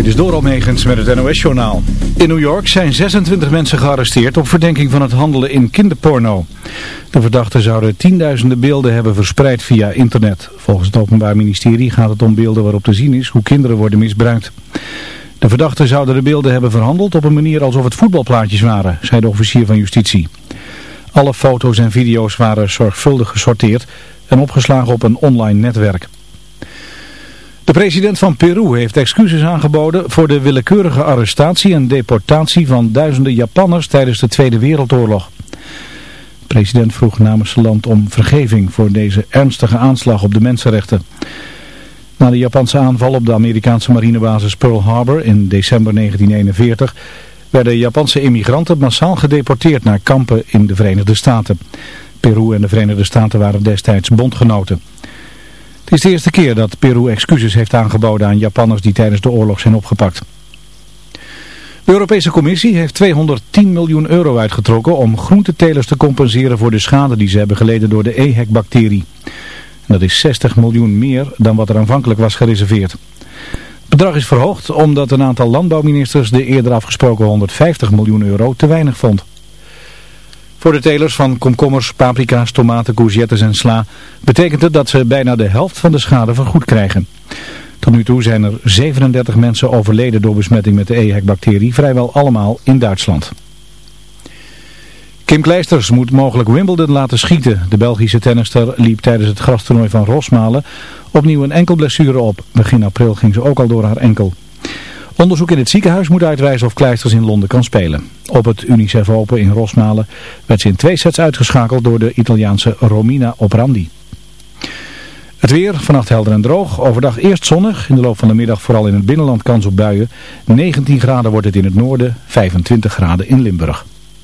Dit is Doral Megens met het NOS-journaal. In New York zijn 26 mensen gearresteerd op verdenking van het handelen in kinderporno. De verdachten zouden tienduizenden beelden hebben verspreid via internet. Volgens het Openbaar Ministerie gaat het om beelden waarop te zien is hoe kinderen worden misbruikt. De verdachten zouden de beelden hebben verhandeld op een manier alsof het voetbalplaatjes waren, zei de officier van justitie. Alle foto's en video's waren zorgvuldig gesorteerd en opgeslagen op een online netwerk. De president van Peru heeft excuses aangeboden voor de willekeurige arrestatie en deportatie van duizenden Japanners tijdens de Tweede Wereldoorlog. De president vroeg namens zijn land om vergeving voor deze ernstige aanslag op de mensenrechten. Na de Japanse aanval op de Amerikaanse marinebasis Pearl Harbor in december 1941 werden Japanse immigranten massaal gedeporteerd naar kampen in de Verenigde Staten. Peru en de Verenigde Staten waren destijds bondgenoten. Het is de eerste keer dat Peru excuses heeft aangeboden aan Japanners die tijdens de oorlog zijn opgepakt. De Europese Commissie heeft 210 miljoen euro uitgetrokken om groentetelers te compenseren voor de schade die ze hebben geleden door de EHEC-bacterie. Dat is 60 miljoen meer dan wat er aanvankelijk was gereserveerd. Het bedrag is verhoogd omdat een aantal landbouwministers de eerder afgesproken 150 miljoen euro te weinig vond. Voor de telers van komkommers, paprika's, tomaten, courgettes en sla betekent het dat ze bijna de helft van de schade vergoed krijgen. Tot nu toe zijn er 37 mensen overleden door besmetting met de EHEC-bacterie, vrijwel allemaal in Duitsland. Kim Kleisters moet mogelijk Wimbledon laten schieten. De Belgische tennister liep tijdens het grastoernooi van Rosmalen opnieuw een enkelblessure op. Begin april ging ze ook al door haar enkel. Onderzoek in het ziekenhuis moet uitwijzen of Kleisters in Londen kan spelen. Op het Unicef Open in Rosmalen werd ze in twee sets uitgeschakeld door de Italiaanse Romina Oprandi. Het weer, vannacht helder en droog. Overdag eerst zonnig. In de loop van de middag vooral in het binnenland kans op buien. 19 graden wordt het in het noorden, 25 graden in Limburg.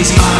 He's mine.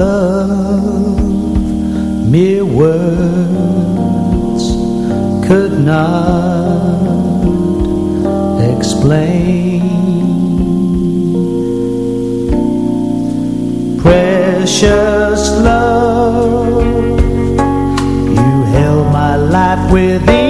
love. Mere words could not explain. Precious love you held my life within.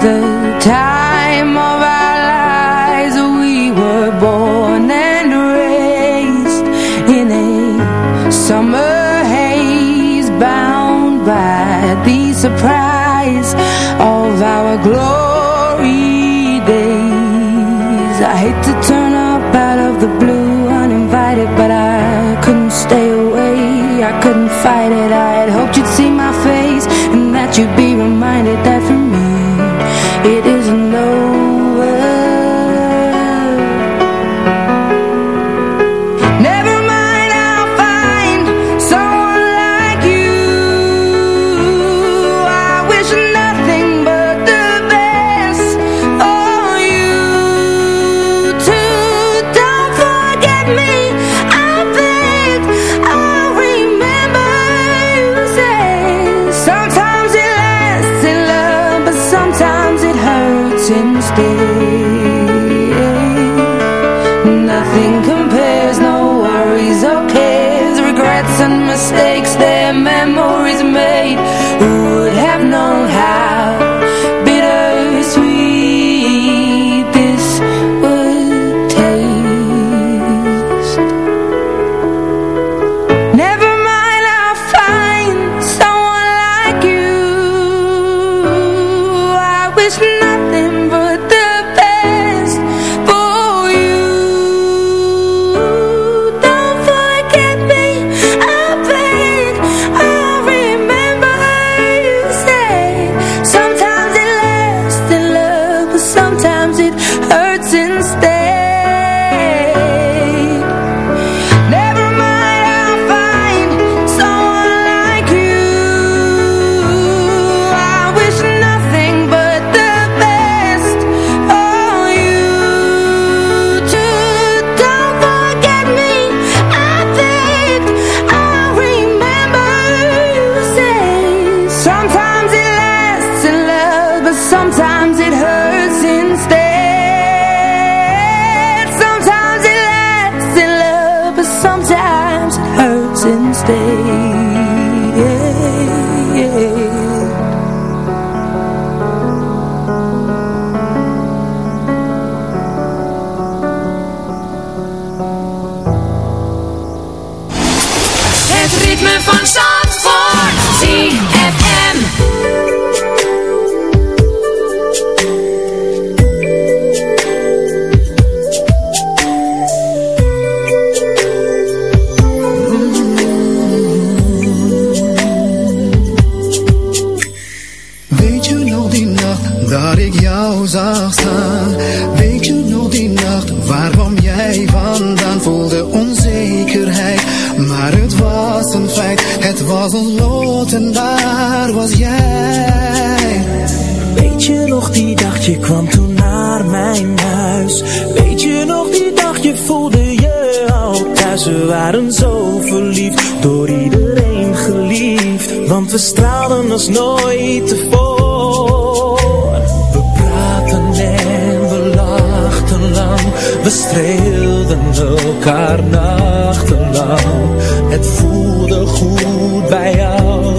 the time of our lives. We were born and raised in a summer haze Bound by the surprise of our glory.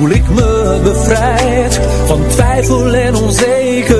voel ik me bevrijd van twijfel en onzekerheid